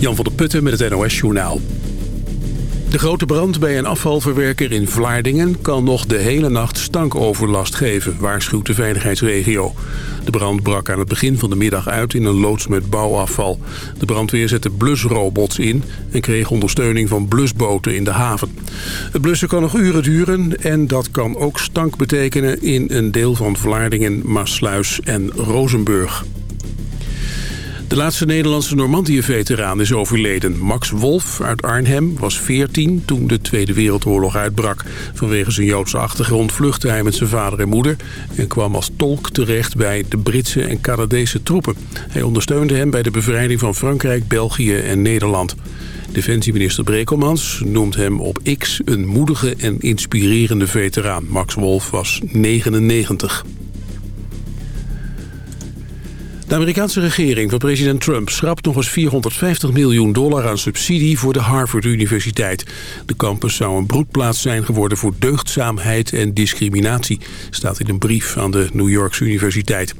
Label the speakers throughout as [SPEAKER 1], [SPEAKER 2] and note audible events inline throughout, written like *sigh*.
[SPEAKER 1] Jan van der Putten met het NOS Journaal. De grote brand bij een afvalverwerker in Vlaardingen kan nog de hele nacht stankoverlast geven, waarschuwt de veiligheidsregio. De brand brak aan het begin van de middag uit in een loods met bouwafval. De brandweer zette blusrobots in en kreeg ondersteuning van blusboten in de haven. Het blussen kan nog uren duren en dat kan ook stank betekenen in een deel van Vlaardingen, Maasluis en Rozenburg. De laatste Nederlandse Normandië-veteraan is overleden. Max Wolf uit Arnhem was 14 toen de Tweede Wereldoorlog uitbrak. Vanwege zijn Joodse achtergrond vluchtte hij met zijn vader en moeder... en kwam als tolk terecht bij de Britse en Canadese troepen. Hij ondersteunde hem bij de bevrijding van Frankrijk, België en Nederland. Defensieminister Brekelmans noemt hem op X een moedige en inspirerende veteraan. Max Wolf was 99. De Amerikaanse regering van president Trump schrapt nog eens 450 miljoen dollar aan subsidie voor de Harvard Universiteit. De campus zou een broedplaats zijn geworden voor deugdzaamheid en discriminatie, staat in een brief aan de New Yorkse Universiteit.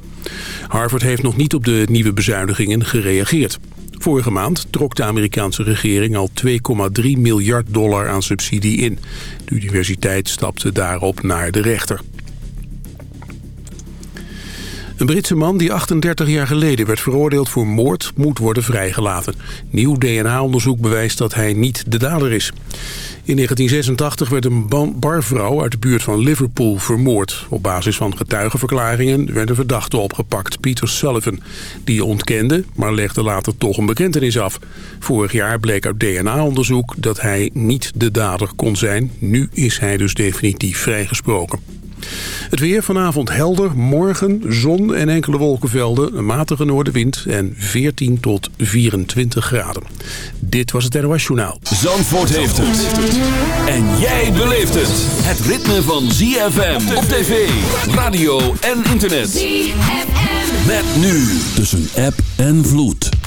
[SPEAKER 1] Harvard heeft nog niet op de nieuwe bezuinigingen gereageerd. Vorige maand trok de Amerikaanse regering al 2,3 miljard dollar aan subsidie in. De universiteit stapte daarop naar de rechter. Een Britse man die 38 jaar geleden werd veroordeeld voor moord moet worden vrijgelaten. Nieuw DNA-onderzoek bewijst dat hij niet de dader is. In 1986 werd een barvrouw uit de buurt van Liverpool vermoord. Op basis van getuigenverklaringen werden verdachten opgepakt. Peter Sullivan, die ontkende, maar legde later toch een bekentenis af. Vorig jaar bleek uit DNA-onderzoek dat hij niet de dader kon zijn. Nu is hij dus definitief vrijgesproken. Het weer vanavond helder, morgen zon en enkele wolkenvelden, een matige noordenwind en 14 tot 24 graden. Dit was het NOS Journaal.
[SPEAKER 2] Zandvoort heeft het. En jij beleeft het. Het ritme van ZFM op tv, radio en internet. ZFM. Met nu tussen app en vloed.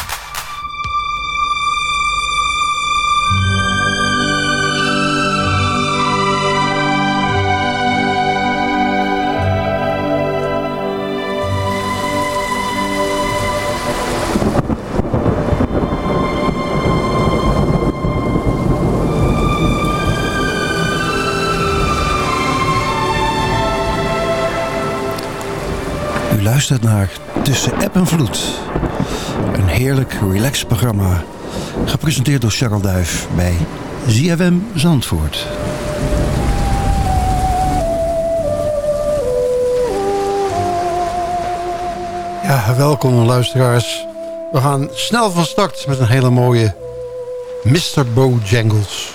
[SPEAKER 3] Luistert naar Tussen App en Vloed. Een heerlijk, relaxed programma. Gepresenteerd door Charles Duif bij ZFM Zandvoort. Ja, welkom luisteraars. We gaan snel van start met een hele mooie Mr. Bojangles.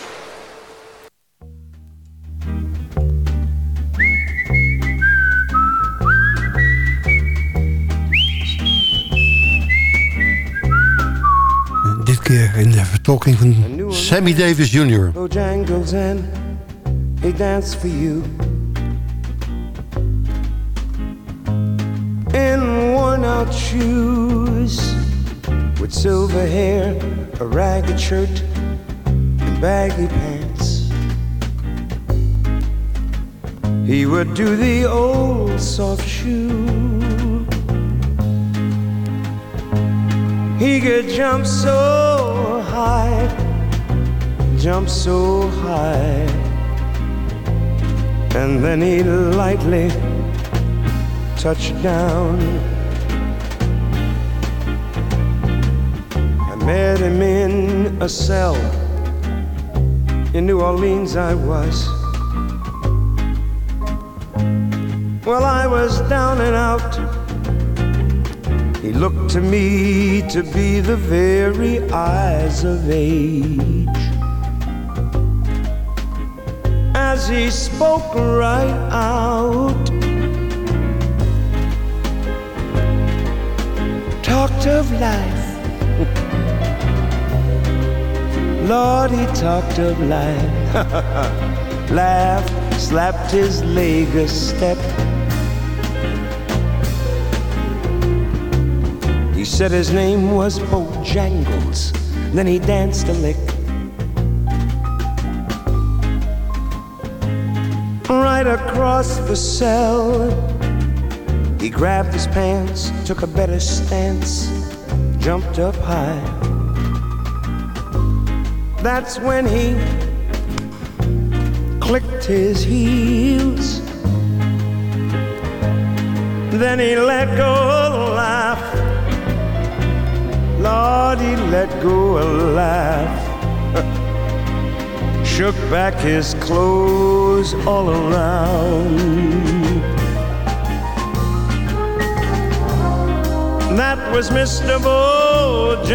[SPEAKER 3] In de vertolking van Sammy Davis Jr. Bojangles and he danced for you. In worn out shoes with silver hair, a ragged shirt and baggy pants. He would do the old soft shoe He could jump so high, jump so high, and then he lightly touched down. I met him in a cell in New Orleans. I was. Well, I was down and out he looked to me to be the very eyes of age. As he spoke right out, talked of life. *laughs* Lord, he talked of life. *laughs* Laughed, slapped his leg a step said his name was Bojangles. Then he danced a lick. Right across the cell, he grabbed his pants, took a better stance, jumped up high. That's when he clicked his heels. Then he let go a laugh. He let go a laugh. *laughs* Shook back his clothes all around. That was Mr. Bojangles.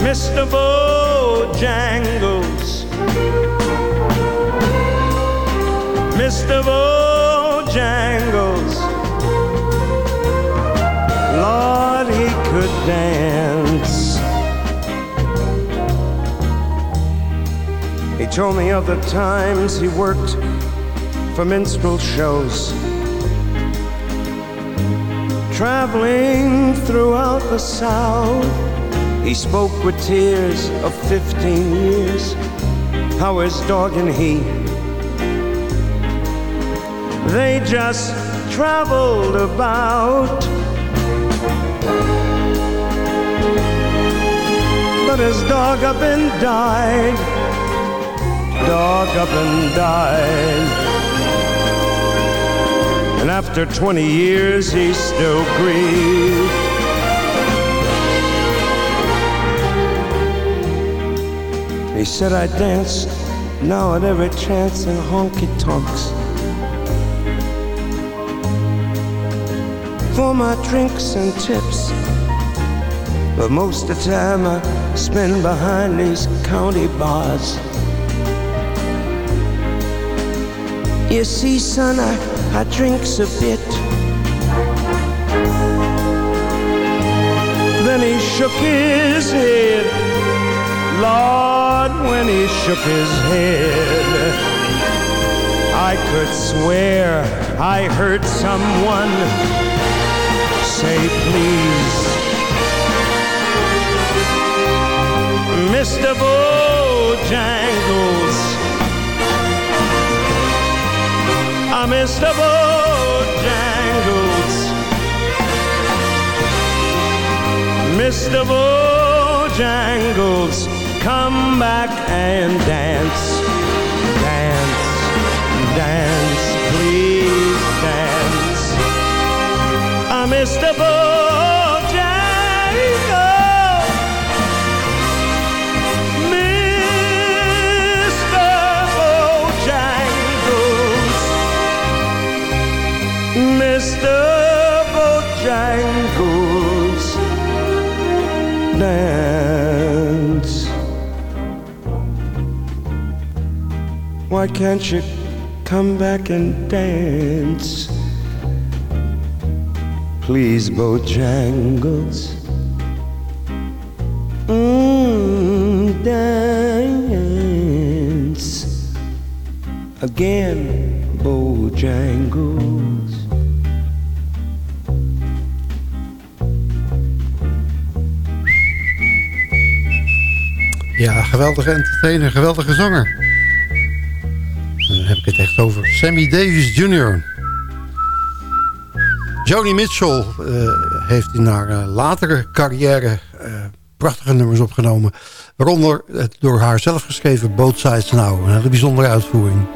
[SPEAKER 3] Mr. Bojangles. Mr. Bojangles. Dance. He told me of the times he worked for minstrel shows traveling throughout the South. He spoke with tears of 15 years, how his dog and he, they just traveled about. But his dog up and died, dog up and died. And after 20 years, he still grieves. He said I danced now at every chance in honky tonks. For my drinks and tips. But most of the time I spend behind these county bars. You see, son, I I drinks a bit. Then he shook his head. Lord, when he shook his head, I could swear I heard someone say, please. Mr. Bojangles I'm Mr. Bojangles. Mr. Bojangles, come back and dance, dance, dance, please dance. Uh, Mr. Bojangles. Why can't you come back and dance? Please, Bojangles. Mm, dance again, Bojangles.
[SPEAKER 4] Ja, geweldige entertainer, geweldige zanger. Over Sammy Davis Jr. Joni Mitchell uh, heeft in haar uh, latere carrière uh, prachtige nummers opgenomen. Waaronder het door haar zelf geschreven Both Sides Now. Een hele bijzondere uitvoering.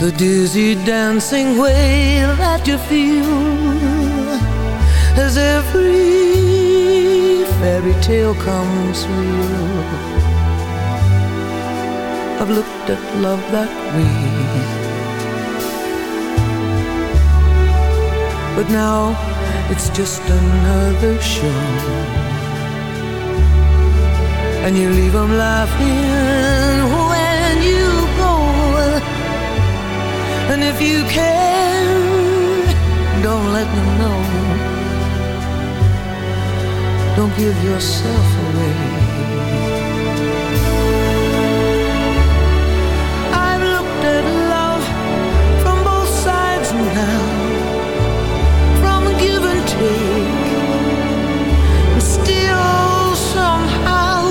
[SPEAKER 5] The dizzy dancing way that you feel as every fairy tale comes real. I've looked at love that way. But now it's just another show. And you leave them laughing And if you can, don't let them know. Don't give yourself away. I've looked at love from both sides now, from give and take. And still, somehow,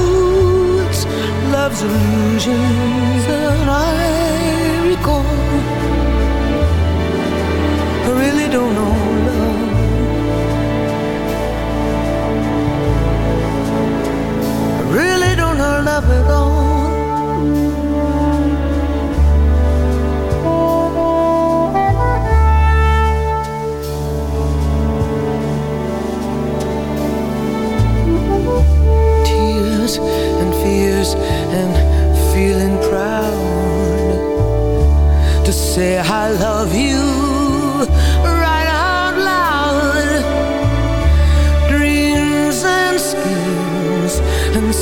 [SPEAKER 5] love's illusions that I don't know love. I really don't know love at all. Tears and fears and feeling proud to say I love you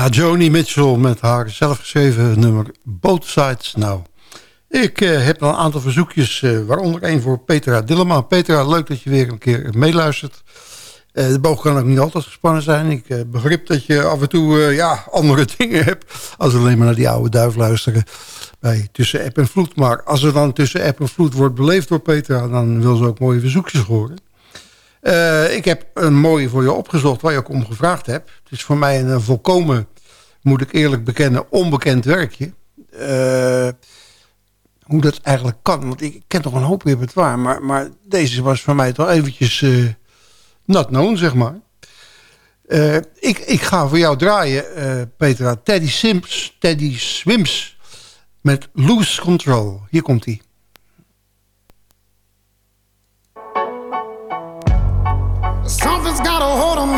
[SPEAKER 4] Ja, Joni Mitchell met haar zelfgeschreven nummer Both Sides Now. Ik eh, heb een aantal verzoekjes, eh, waaronder één voor Petra Dillema. Petra, leuk dat je weer een keer meeluistert. Eh, de boog kan ook niet altijd gespannen zijn. Ik eh, begrip dat je af en toe eh, ja, andere *laughs* dingen hebt... als alleen maar naar die oude duif luisteren bij Tussen App en Vloed. Maar als er dan Tussen App en Vloed wordt beleefd door Petra... dan wil ze ook mooie verzoekjes horen. Eh, ik heb een mooie voor je opgezocht waar je ook om gevraagd hebt. Het is voor mij een, eh, volkomen moet ik eerlijk bekennen, onbekend werkje. Uh, hoe dat eigenlijk kan. Want ik ken toch een hoop repertoire. Maar, maar deze was voor mij toch eventjes uh, not known, zeg maar. Ik, ik ga voor jou draaien, Petra. Teddy Sims, Teddy Swims met Loose Control. Hier komt hij.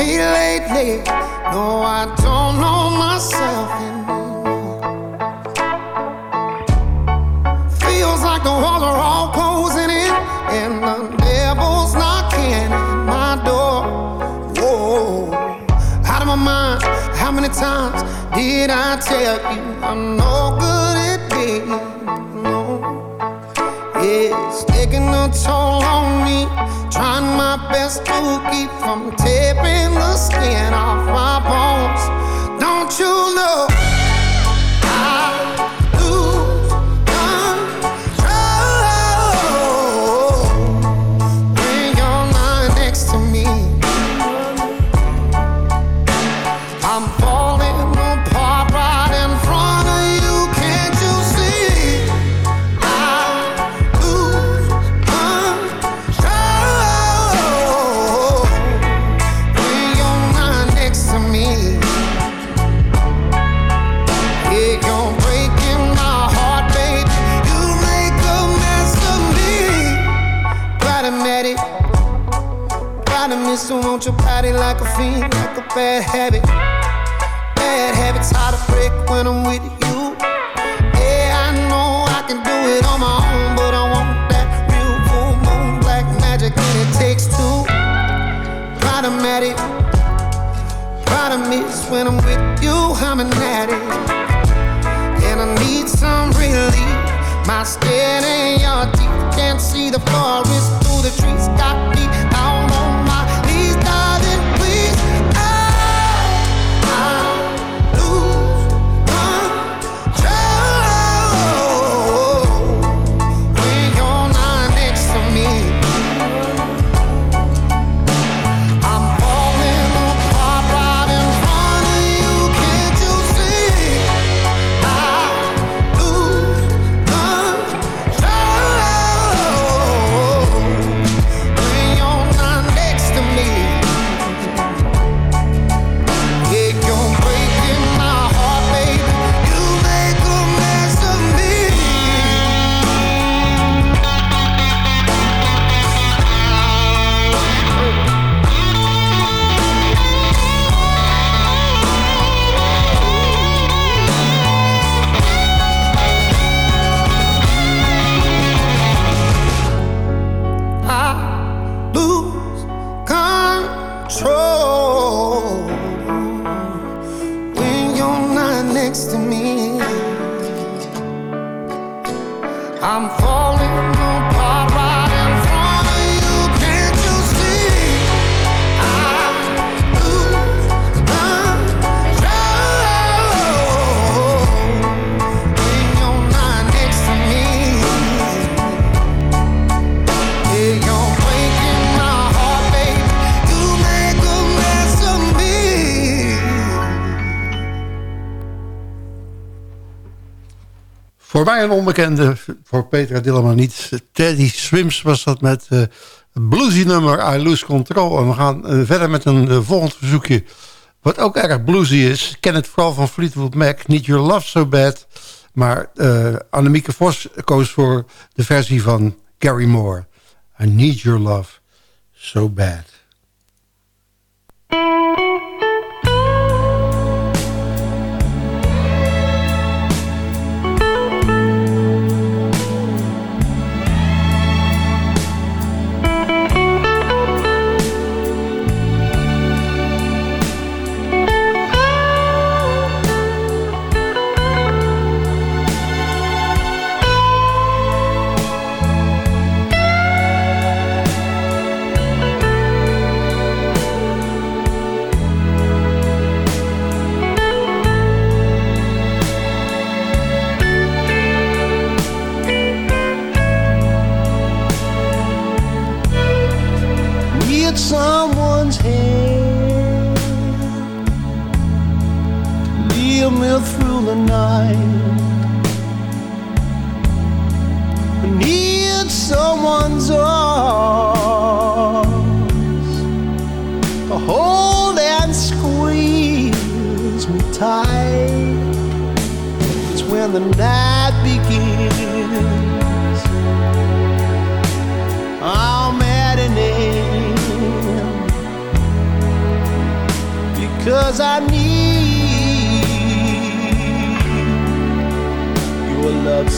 [SPEAKER 6] Me lately. No, I don't know myself anymore. Feels like the walls are all closing in, and the devil's knocking at my door. Whoa, out of my mind. How many times did I tell you I'm no good at being alone? It's taking a toll on me. Trying my best to keep from tearing the skin off my bones. Don't you know? Like a fiend, like a bad habit. Bad habits hard to break when I'm with you. Yeah, I know I can do it on my own, but I want that real full moon, black magic, and it takes two. Problematic, problem is when I'm with you, I'm an addict, and I need some relief. My skin and your teeth can't see the forest through the trees. Got me
[SPEAKER 4] Voor mij een onbekende, voor Petra Dillema niet. Teddy Swims was dat met uh, bluesy nummer I Lose Control. En we gaan uh, verder met een uh, volgend verzoekje. Wat ook erg bluesy is. Ken het vooral van Fleetwood Mac. Need Your Love So Bad. Maar Annemieke Vos koos voor de versie van Gary Moore. I Need Your Love So Bad.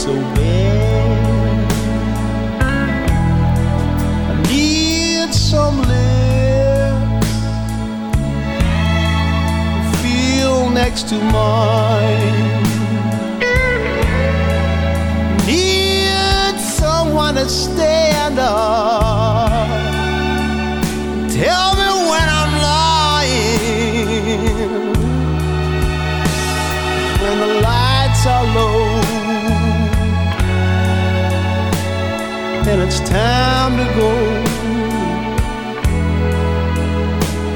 [SPEAKER 3] So bad. I need some lips feel next to mine. Need someone to stand up. And it's time to go.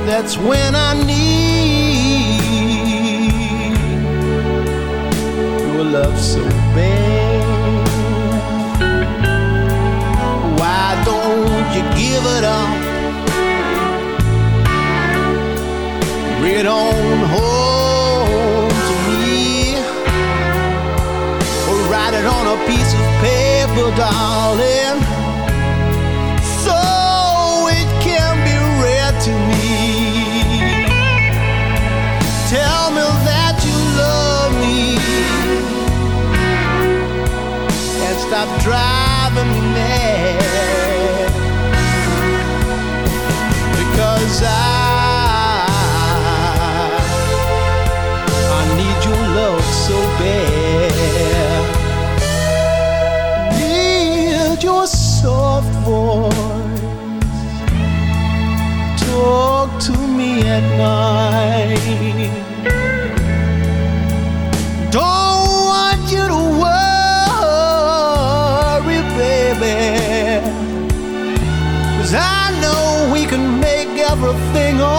[SPEAKER 3] That's when I need your love so bad. Why don't you give it up? Bring on home to me. Or write it on a piece of paper, darling.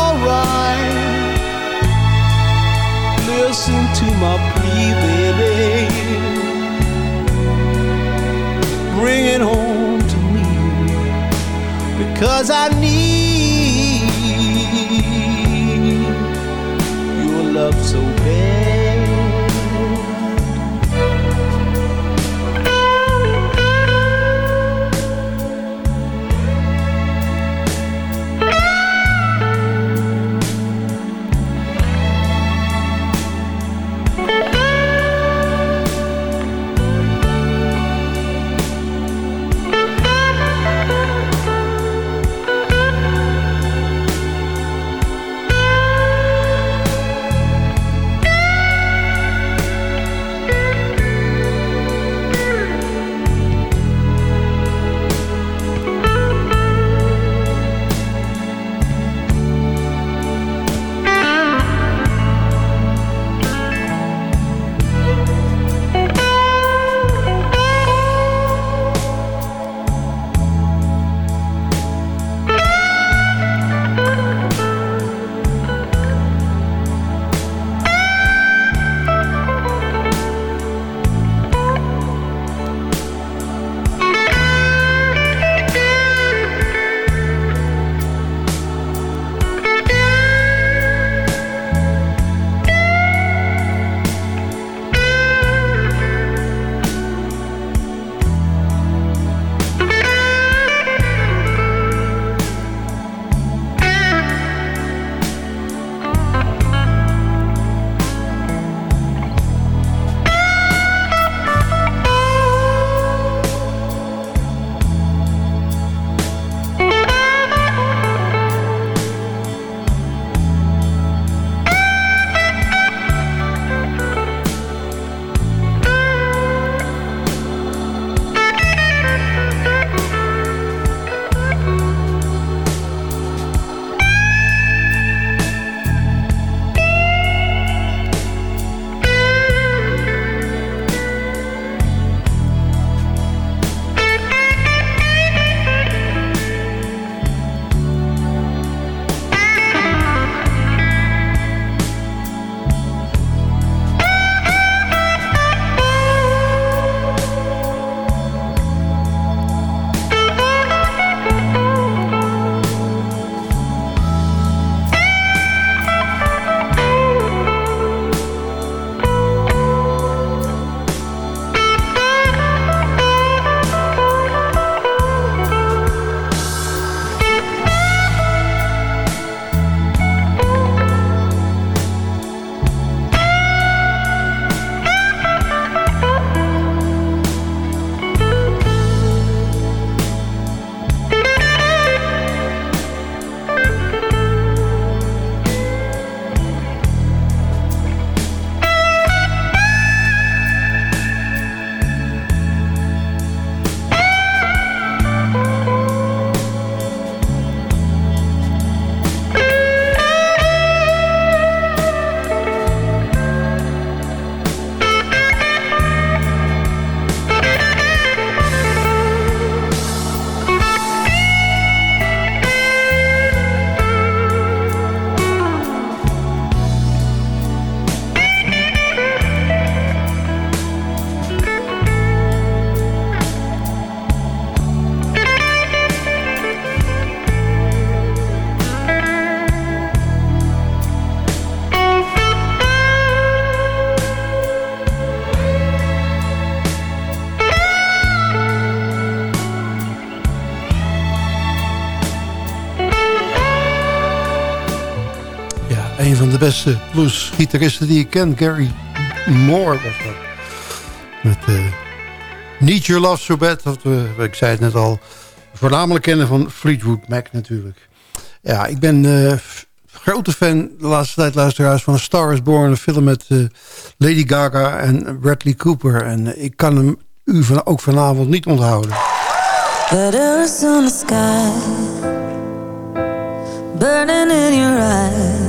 [SPEAKER 3] Alright. Listen to my plea, baby. Bring it home to me. Because I need your love so bad.
[SPEAKER 4] Beste bluesgitaristen die ik ken. Gary Moore was dat. Met uh, Need Your Love So Bad. Wat we, ik zei het net al. Voornamelijk kennen van Fleetwood Mac natuurlijk. Ja, ik ben uh, grote fan de laatste tijd luisteraars van Star Is Born. Een film met uh, Lady Gaga en Bradley Cooper. En ik kan hem u van, ook vanavond niet onthouden.
[SPEAKER 7] On the sky Burning in your eyes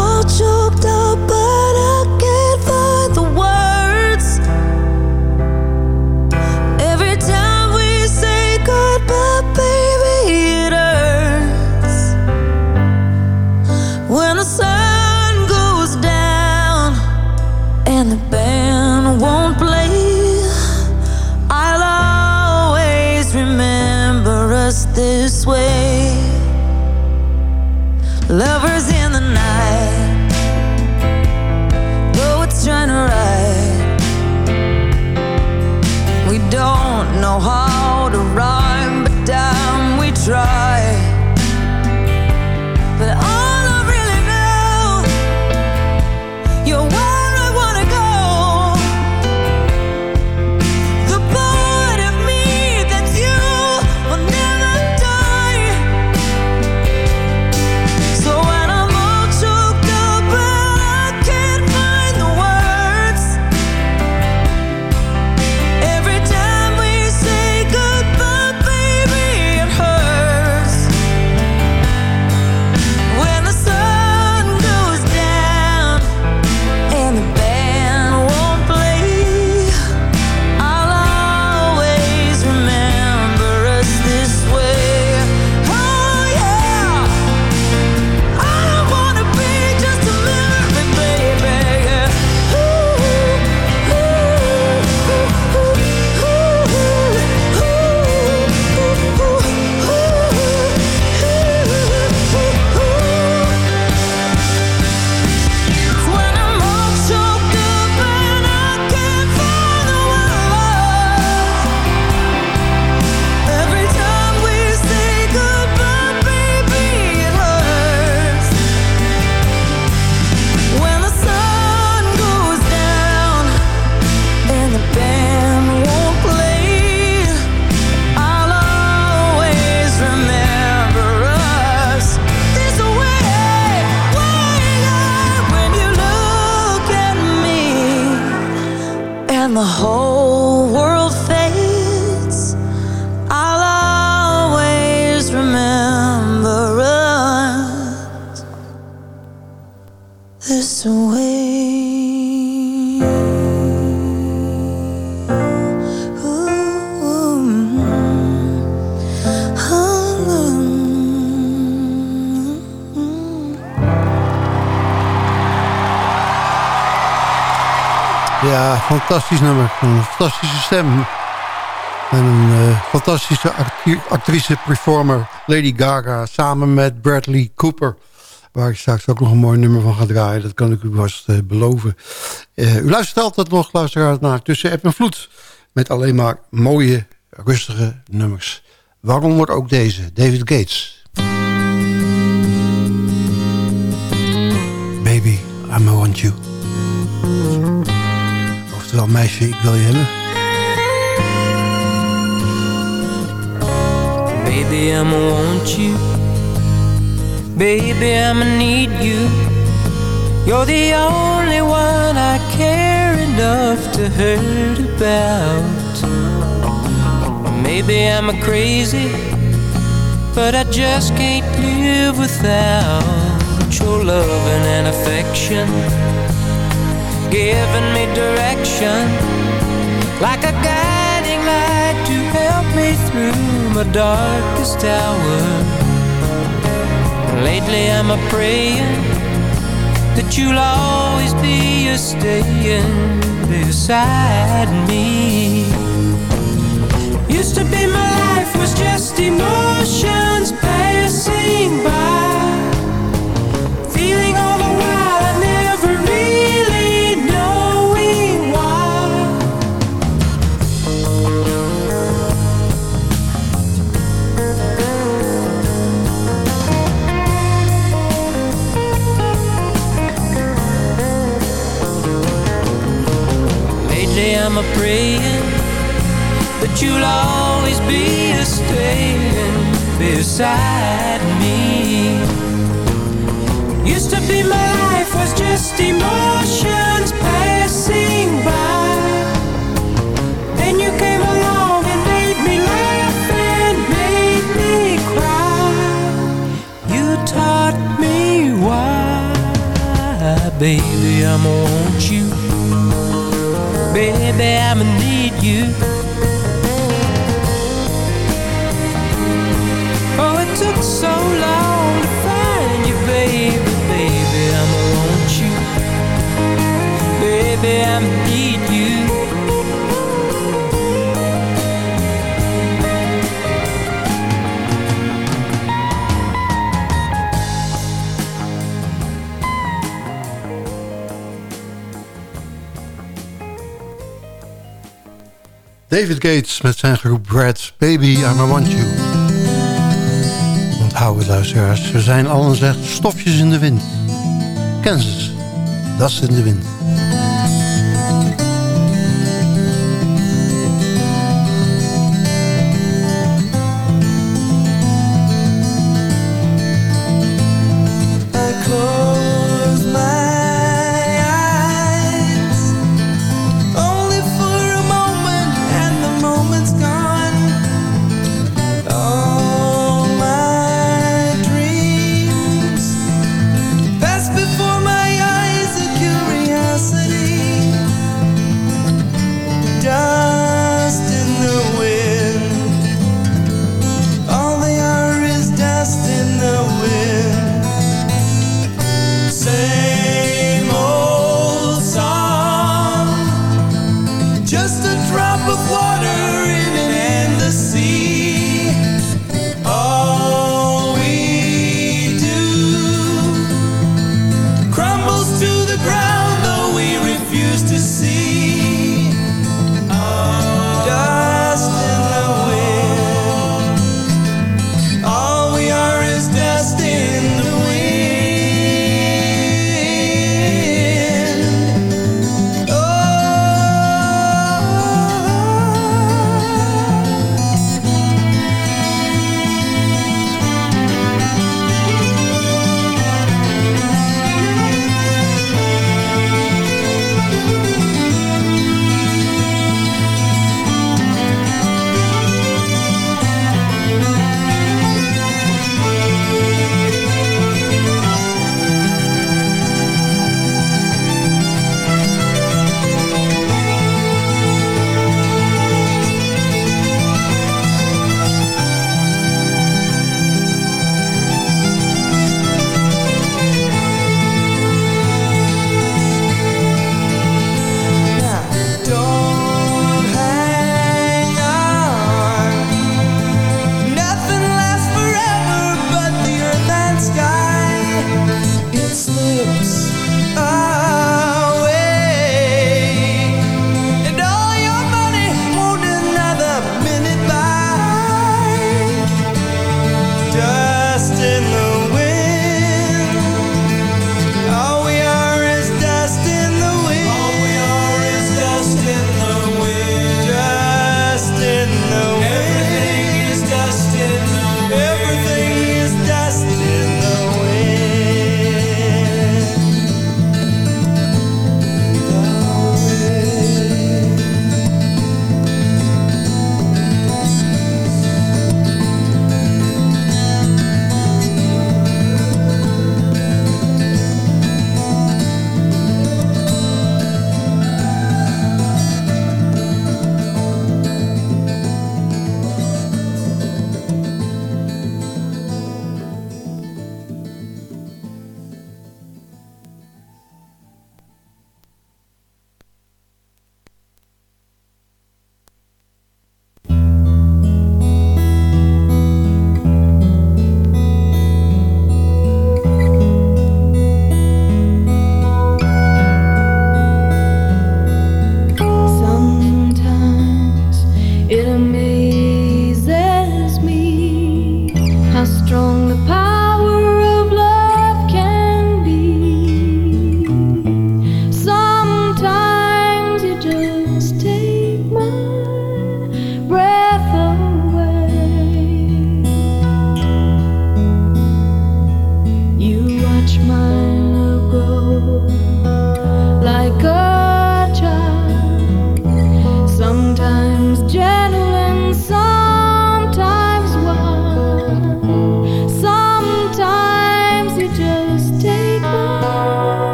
[SPEAKER 7] Lovers in and the whole world
[SPEAKER 4] fantastisch nummer. Een fantastische stem. En een eh, fantastische acti- actrice, performer Lady Gaga... samen met Bradley Cooper. Waar ik straks ook nog een mooi nummer van ga draaien. Dat kan ik u vast eh, beloven. Eh, u luistert altijd nog, luisteraars, naar Tussen App en Vloed. Met alleen maar mooie, rustige nummers. Waaronder ook deze, David Gates. Baby, I want you. Oftewel, meisje, ik wil je hebben.
[SPEAKER 8] Baby, I'ma want you. Baby, I'ma need you. You're the only one I care enough to hurt about. Maybe I'm a crazy, but I just can't live without your loving and affection giving me direction. Like a guiding light to help me through my darkest hour. Lately i'm a praying that you'll always be a staying beside me. Used to be my life was just emotions passing
[SPEAKER 3] Met zijn groep Brad's Baby, I'm I Want You. Onthouden luisteraars, ze zijn allen zeg stofjes in de wind. Kansas, dat is in de wind.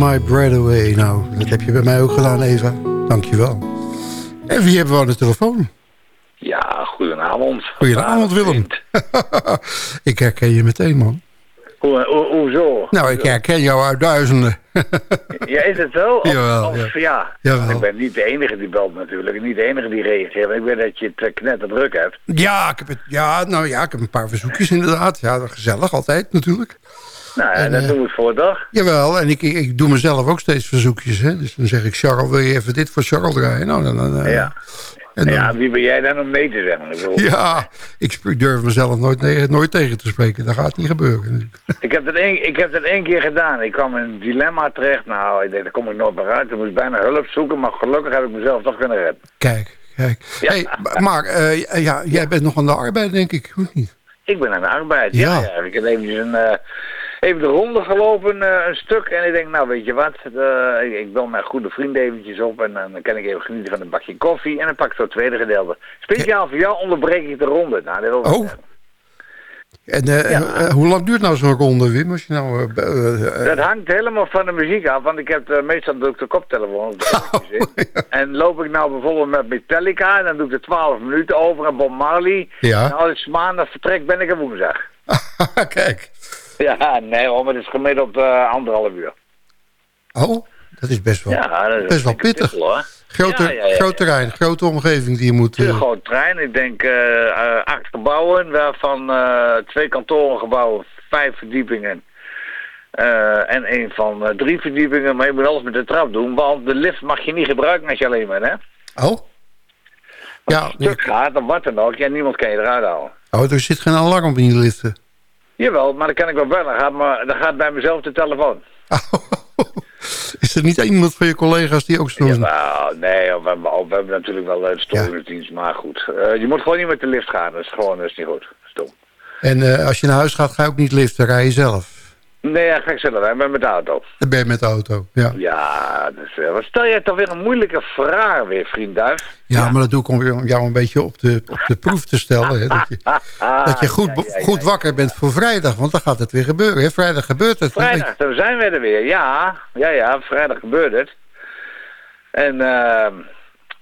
[SPEAKER 9] My
[SPEAKER 10] breath away.
[SPEAKER 4] Nou, dat heb je bij mij ook gedaan, Eva. Dankjewel. En wie hebben we aan de telefoon?
[SPEAKER 11] Ja, goedenavond.
[SPEAKER 4] Goedenavond, Willem. *laughs* ik herken je meteen, man.
[SPEAKER 11] Hoe, hoe, hoezo?
[SPEAKER 4] Nou, ik herken jou uit duizenden.
[SPEAKER 11] Ja, is het zo? *laughs* Of-
[SPEAKER 4] Jawel,
[SPEAKER 11] of-
[SPEAKER 4] ja.
[SPEAKER 11] ja. Ik ben niet de enige die belt natuurlijk. Niet de enige die reageert. maar Ik weet dat je het knetter druk hebt.
[SPEAKER 4] ja, ik heb het, ja, nou ja, ik heb een paar verzoekjes inderdaad. Ja, gezellig altijd natuurlijk.
[SPEAKER 11] Nou,
[SPEAKER 4] En,
[SPEAKER 11] en, dat
[SPEAKER 4] eh,
[SPEAKER 11] doen we het voor de dag.
[SPEAKER 4] Jawel, en ik, ik, doe mezelf ook steeds verzoekjes. Hè? Dus dan zeg ik, Charles, wil je even dit voor Charles draaien? Nou, dan, dan, eh,
[SPEAKER 11] Ja.
[SPEAKER 4] en dan-
[SPEAKER 11] Ja, wie ben jij dan om mee te zeggen? Ik,
[SPEAKER 4] ja, ik durf mezelf nooit, nee, nooit tegen te spreken. Dat gaat niet gebeuren.
[SPEAKER 11] ik, heb dat één, ik heb dat één keer gedaan. Ik kwam in een dilemma terecht. Nou, ik denk, daar kom ik nooit meer uit. Ik moest bijna hulp zoeken, maar gelukkig heb ik mezelf toch kunnen redden.
[SPEAKER 4] Kijk, kijk.
[SPEAKER 11] Ja.
[SPEAKER 4] Hey, maar eh, ja, jij bent nog aan de arbeid, denk ik. Hoe niet?
[SPEAKER 11] Ik ben aan de arbeid. Ja,
[SPEAKER 4] Ja.
[SPEAKER 11] ja. Ik heb eventjes een, even de ronde gelopen, eh, een stuk. En ik denk, nou weet je wat, eh, ik, ik bel mijn goede vriend eventjes op. En dan kan ik even genieten van een bakje koffie. En dan pak ik zo het tweede gedeelte. Speciaal voor jou onderbreek ik de ronde. Nou, dat
[SPEAKER 4] Oh. En eh,
[SPEAKER 11] Ja.
[SPEAKER 4] eh, hoe lang duurt nou zo'n ronde, Wim? Als je nou, eh, eh, eh,
[SPEAKER 11] Dat hangt helemaal van de muziek af, want ik heb eh, meestal doe ik de koptelefoon op de *laughs* in. En loop ik nou bijvoorbeeld met Metallica, en dan doe ik er 12 minuten over en Bob Marley.
[SPEAKER 4] Ja.
[SPEAKER 11] En als ik maandag vertrek, ben ik er woensdag. *laughs*
[SPEAKER 4] kijk. *laughs*
[SPEAKER 11] Ja, nee hoor, maar het is gemiddeld eh anderhalf uur.
[SPEAKER 4] Oh, dat is best wel,
[SPEAKER 11] Ja, dat is
[SPEAKER 4] best wel pittig.
[SPEAKER 11] titel, hoor.
[SPEAKER 4] Grote,
[SPEAKER 11] Ja, ja, ja,
[SPEAKER 4] groot terrein, grote omgeving die je moet...
[SPEAKER 11] Een
[SPEAKER 4] eh,
[SPEAKER 11] groot trein, ik denk eh, acht gebouwen, waarvan eh, twee kantorengebouwen, vijf verdiepingen. en een van drie verdiepingen, maar je moet alles met de trap doen, want de lift mag je niet gebruiken als je alleen bent, hè?
[SPEAKER 4] oh? Ja,
[SPEAKER 11] Als het stuk gaat, dan wat dan ook, ja, niemand kan je eruit halen.
[SPEAKER 4] oh, er zit geen alarm op in die liften.
[SPEAKER 11] Jawel, maar dan kan ik wel bellen, gaat, maar dan gaat bij mezelf de telefoon. *laughs*
[SPEAKER 4] Is er niet iemand van je collega's die ook zo'n...
[SPEAKER 11] Jawel, nee, we hebben, we hebben natuurlijk wel een storingsdienst, maar goed. Eh, je moet gewoon niet met de lift gaan, dat is gewoon dat is niet goed. Stom.
[SPEAKER 4] En eh, als je naar huis gaat, ga je ook niet liften, rij je zelf.
[SPEAKER 11] Nee, ja, ga ik zelf, hè, met met de auto.
[SPEAKER 4] Dan ben je met de auto, ja.
[SPEAKER 11] Ja, dus, eh, wat stel jij toch weer een moeilijke vraag weer, vriend Duif?
[SPEAKER 4] Ja, maar dat doe ik om jou een beetje op de, op de proef te stellen. Hè? Dat je, *laughs*
[SPEAKER 11] Ah,
[SPEAKER 4] dat je goed,
[SPEAKER 11] ja, ja, ja,
[SPEAKER 4] goed wakker bent voor vrijdag, want dan gaat het weer gebeuren. Hè? Vrijdag gebeurt het.
[SPEAKER 11] Vrijdag, dan zijn we er weer. Ja, ja, ja, vrijdag gebeurt het. En eh,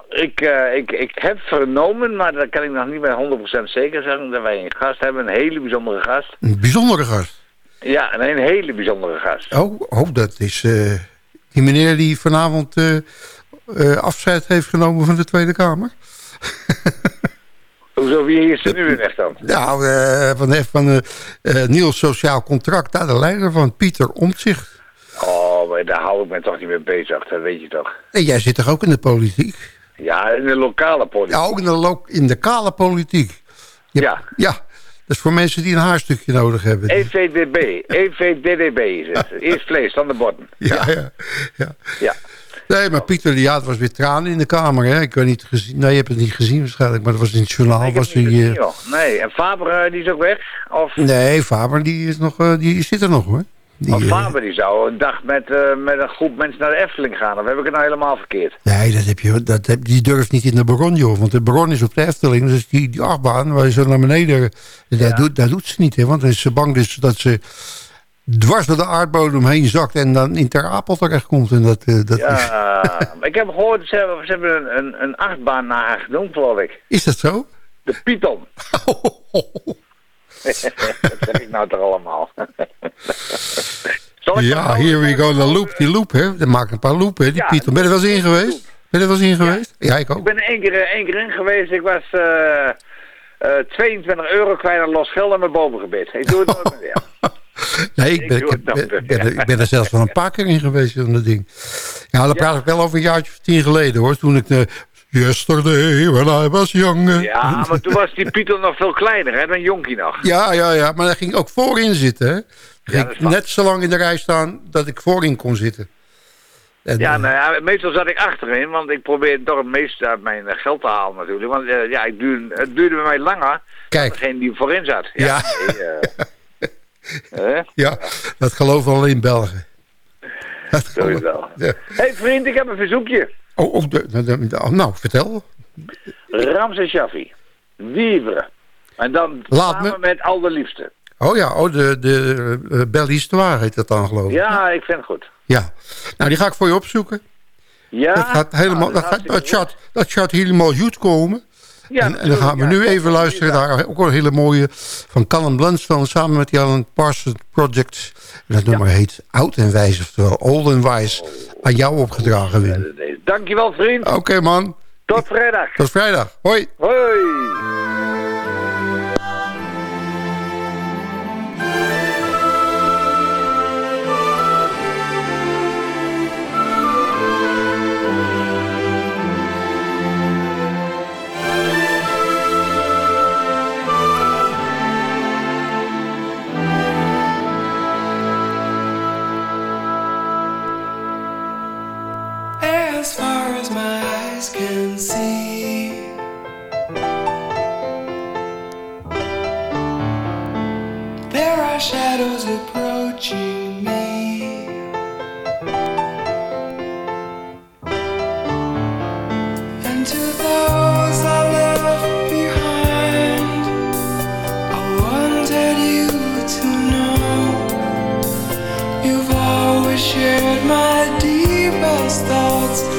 [SPEAKER 11] ik, eh, ik, ik heb vernomen, maar dat kan ik nog niet bij 100% zeker zeggen, dat wij een gast hebben, een hele bijzondere gast.
[SPEAKER 4] Een bijzondere gast.
[SPEAKER 11] Ja, en een hele bijzondere gast.
[SPEAKER 4] Oh, oh dat is eh, die meneer die vanavond eh, afscheid heeft genomen van de Tweede Kamer. *laughs*
[SPEAKER 11] Hoezo, wie is er nu weer weg dan?
[SPEAKER 4] Nou, van, van Nieuw Sociaal Contract, daar de leider van, Pieter Omtzigt.
[SPEAKER 11] Oh, maar daar hou ik me toch niet mee bezig, dat weet je toch.
[SPEAKER 4] En jij zit toch ook in de politiek?
[SPEAKER 11] Ja, in de lokale politiek.
[SPEAKER 4] Ja, ook in de, lo- in de kale politiek. Je-
[SPEAKER 11] Ja.
[SPEAKER 4] Ja, is voor mensen die een haarstukje nodig hebben.
[SPEAKER 11] EVDB, EVDDB is het. Eerst vlees, dan de borden.
[SPEAKER 4] Ja, ja, ja.
[SPEAKER 11] Ja.
[SPEAKER 4] Nee, maar Pieter, ja, het was weer tranen in de kamer. Hè? Ik weet niet gezien. Nee, je hebt het niet gezien waarschijnlijk, maar dat was in het journaal.
[SPEAKER 11] Heb
[SPEAKER 4] was
[SPEAKER 11] gezien,
[SPEAKER 4] eh,
[SPEAKER 11] joh. Nee, en Faber eh, die is ook weg? Of,
[SPEAKER 4] Nee, Faber die is nog, eh, die zit er nog hoor. Die,
[SPEAKER 11] of
[SPEAKER 4] eh,
[SPEAKER 11] Faber die zou een dag met, eh, met een groep mensen naar de Efteling gaan? Of heb ik het nou helemaal verkeerd?
[SPEAKER 4] nee, dat heb je, dat heb, die durft niet in de Baron, joh. Want de Baron is op de Efteling. Dus die, die achtbaan waar je zo naar beneden... Dat, doet, dat doet ze niet, hè. Want dan is ze bang dus dat ze dwars door de aardbodem heen zakt... en dan in Ter Apel terechtkomt. En dat, eh, dat
[SPEAKER 11] Ja, ik heb gehoord, ze hebben, ze hebben een, een, een achtbaan naar haar genoemd, geloof ik.
[SPEAKER 4] is dat zo?
[SPEAKER 11] De Python. *laughs* dat zeg ik nou toch allemaal. Ik
[SPEAKER 4] ja,
[SPEAKER 11] maar
[SPEAKER 4] here we go, de loop. Die loop, hè. Dan maakt een paar loopen, hè, die
[SPEAKER 11] Ja,
[SPEAKER 4] Pieter. Ben je er wel eens in geweest? Ben je er wel eens in geweest? Ja, ik
[SPEAKER 11] Ik
[SPEAKER 4] ook.
[SPEAKER 11] ben er één keer, eh, één keer in geweest. Ik was eh, eh, 22 euro kwijt aan los geld aan mijn bovengebit. Ik doe het nooit meer weer. *laughs*
[SPEAKER 4] Nee, ik
[SPEAKER 11] Ik
[SPEAKER 4] ben, ik, ben, ik er, ik ben er zelfs wel een paar keer in geweest, dat ding. Ja, dan praat ik wel over een jaartje of tien geleden, hoor. Toen ik... eh, Yesterday, when I was young.
[SPEAKER 11] Ja, maar toen was die Pieter nog veel kleiner hè, dan Jonkie nog.
[SPEAKER 4] Ja, ja, ja. Maar daar ging ik ook voorin zitten, hè.
[SPEAKER 11] Ja,
[SPEAKER 4] ging ik net zo lang in de rij staan dat ik voorin kon zitten. En,
[SPEAKER 11] Ja,
[SPEAKER 4] eh,
[SPEAKER 11] nou ja, meestal zat ik achterin, want ik probeerde toch het meeste uit mijn eh, geld te halen natuurlijk. Want eh, ja, ik duurde, het duurde bij mij langer
[SPEAKER 4] Kijk.
[SPEAKER 11] dan degene die voorin zat.
[SPEAKER 4] Ja.
[SPEAKER 11] nee, eh, *laughs* hè?
[SPEAKER 4] ja, dat geloven alleen Belgen. Dat
[SPEAKER 11] Zo is wel. *laughs*
[SPEAKER 4] Ja.
[SPEAKER 11] Hé hey, vriend, ik heb een verzoekje.
[SPEAKER 4] Oh, oh, de, de- de- de- oh, nou, vertel.
[SPEAKER 11] Ramses Shaffi. Vivre. En dan
[SPEAKER 4] Laat
[SPEAKER 11] samen
[SPEAKER 4] me.
[SPEAKER 11] met al de liefste.
[SPEAKER 4] Oh ja, oh, de, de uh, Belle Histoire heet dat dan, geloof ik.
[SPEAKER 11] Ja, ik vind het goed.
[SPEAKER 4] Ja. Nou, die ga ik voor je opzoeken.
[SPEAKER 11] Ja,
[SPEAKER 4] dat gaat helemaal,
[SPEAKER 11] nou,
[SPEAKER 4] dat, gaat, dat,
[SPEAKER 11] goed.
[SPEAKER 4] gaat, dat gaat helemaal goed komen.
[SPEAKER 11] Ja,
[SPEAKER 4] en, en dan gaan we
[SPEAKER 11] ja,
[SPEAKER 4] nu even luisteren naar ook een hele mooie van Callum Blunstone samen met die Alan Parsons Project. En dat nummer heet Oud en Wijs, oftewel Old and Wise. Aan jou opgedragen, Wim.
[SPEAKER 11] Dankjewel vriend.
[SPEAKER 4] Oké man,
[SPEAKER 11] Tot vrijdag.
[SPEAKER 4] tot vrijdag. Hoi.
[SPEAKER 11] Hoi.
[SPEAKER 12] shadows approaching me. And to those I left behind, I wanted you to know you've always shared my deepest thoughts.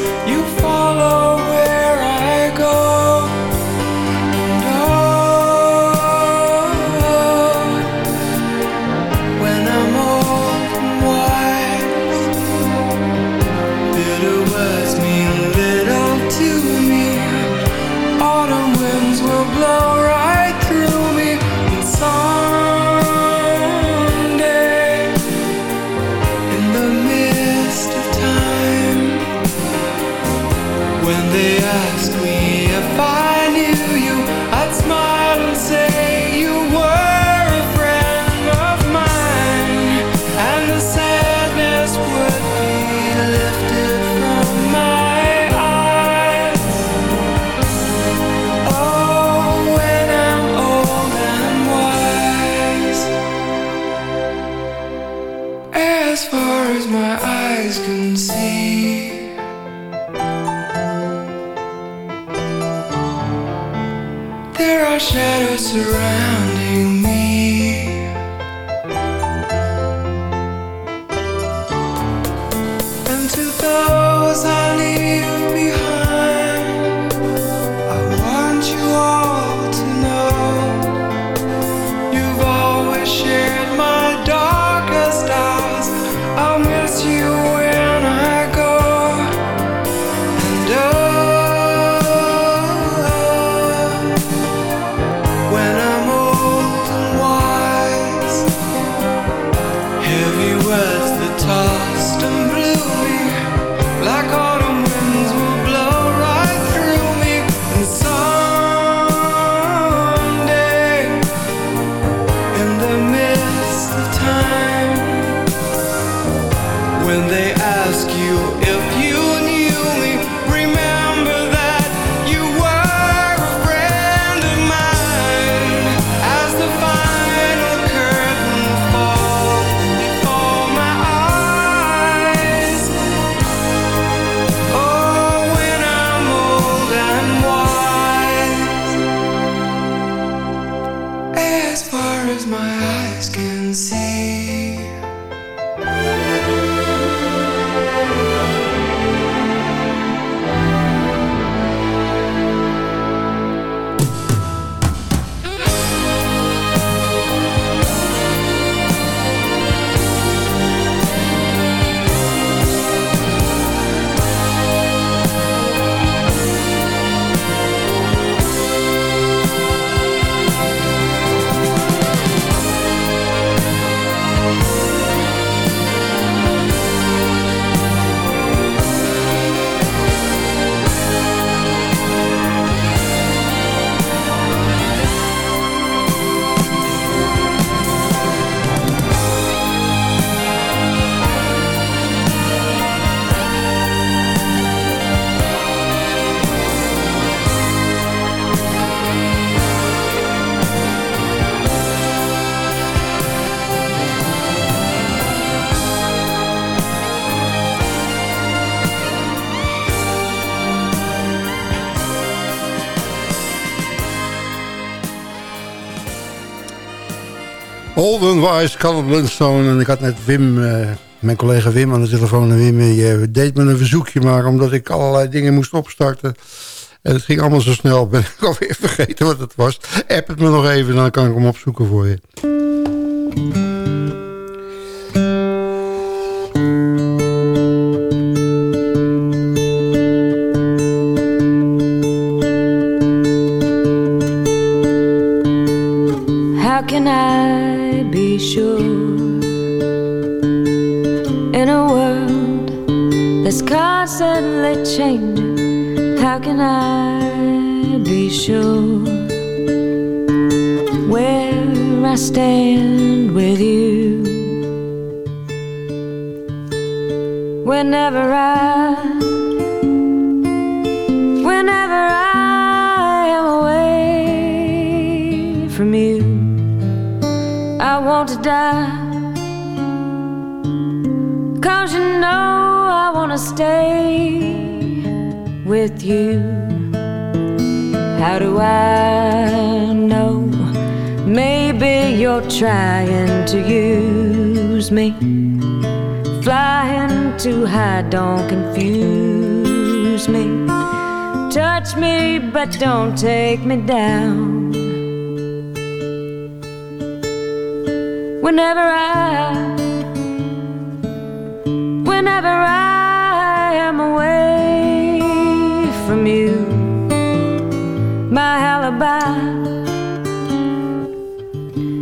[SPEAKER 12] Winds will blow right Wise,
[SPEAKER 4] Carl Blundstone. En ik had net Wim, eh, mijn collega Wim aan de telefoon. En Wim je deed me een verzoekje, maar omdat ik allerlei dingen moest opstarten... en het ging allemaal zo snel, ben ik *laughs* alweer vergeten wat het was. App het me nog even, dan kan ik hem opzoeken voor je.
[SPEAKER 8] How can I be sure in a world that's constantly changing? How can I be sure where I stand with you? Whenever I, To die. Cause you know I want to stay with you. How do I know? Maybe you're trying to use me. Fly trying high, don't confuse me. Touch me, but don't take me down. Whenever I, whenever I am away from you, my alibi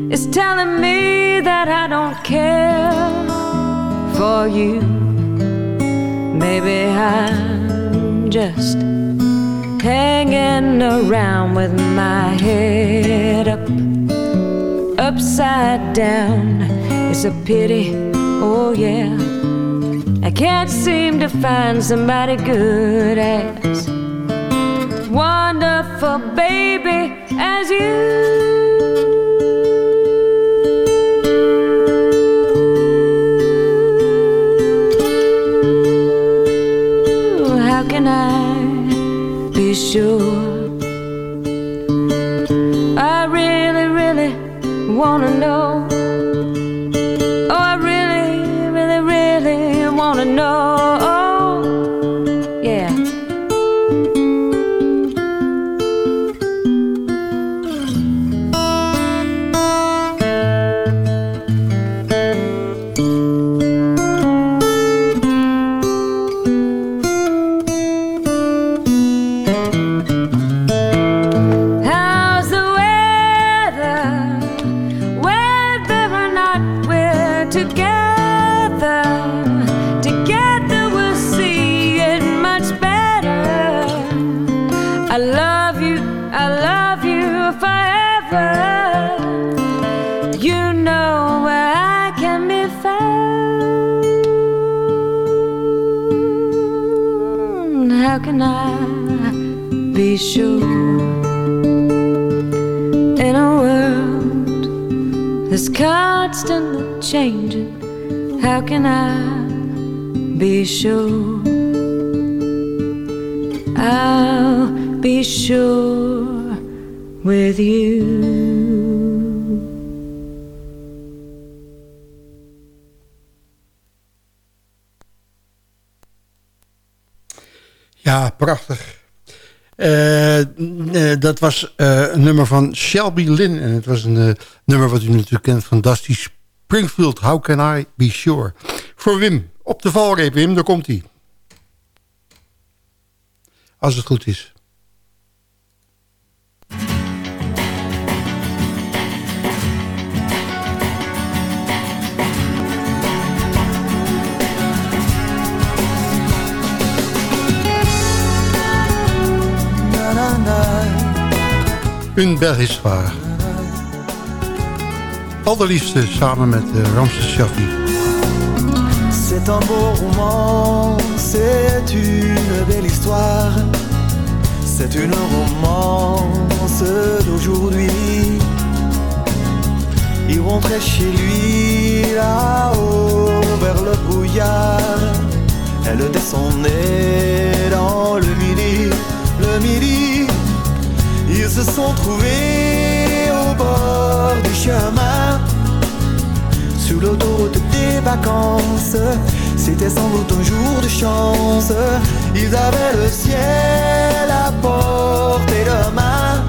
[SPEAKER 8] is telling me that I don't care for you. Maybe I'm just hanging around with my head upside down. It's a pity, oh yeah. I can't seem to find somebody good as wonderful, baby, as you.
[SPEAKER 4] Van Shelby Lynn. En het was een eh, nummer wat u natuurlijk kent van Dusty Springfield. How can I be sure? Voor Wim. Op de valreep, Wim. Daar komt hij. Als het goed is. Une belle histoire. Allerliefste samen met uh, Ramses Shaffi.
[SPEAKER 3] C'est un beau roman, c'est une belle histoire. C'est une romance d'aujourd'hui. Il rentrait chez lui là-haut vers le brouillard. Elle descendait dans le midi, le midi. Ils se sont trouvés au bord du chemin. Sur l'autoroute des vacances C'était sans doute un jour de chance. Ils avaient le ciel à portée de main.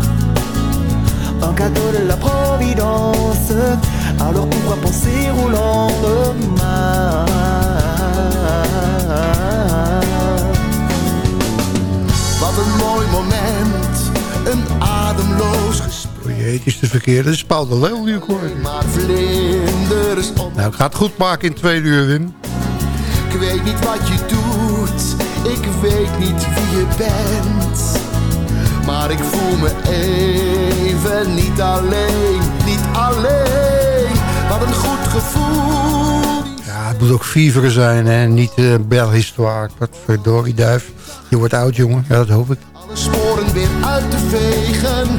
[SPEAKER 3] Un cadeau de la Providence Alors pourquoi penser au lendemain
[SPEAKER 4] het is de verkeerde. Dat is Paul de Leeuw die ik hoor. Nou, ik ga het goed maken in twee uur, Wim.
[SPEAKER 3] Ik weet niet wat je doet, ik weet niet wie je bent. Maar ik voel me even niet alleen, niet alleen. Wat een goed gevoel.
[SPEAKER 4] Ja, het moet ook viveren zijn en niet uh, Bel Histoire. Wat verdorie duif. Je wordt oud, jongen. Ja, dat hoop ik.
[SPEAKER 3] Alle sporen weer uit te vegen.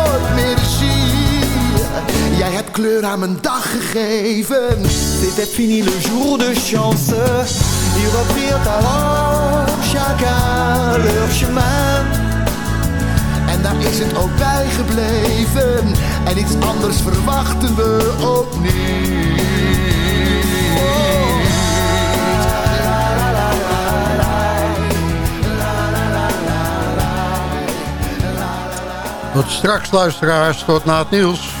[SPEAKER 6] kleur aan mijn dag gegeven. C'était fini le jour de chance. Ils reprirent alors chacun leur chemin. En daar is het ook bij gebleven. En iets anders verwachten we niet.
[SPEAKER 4] Tot straks, luisteraars, tot na het nieuws.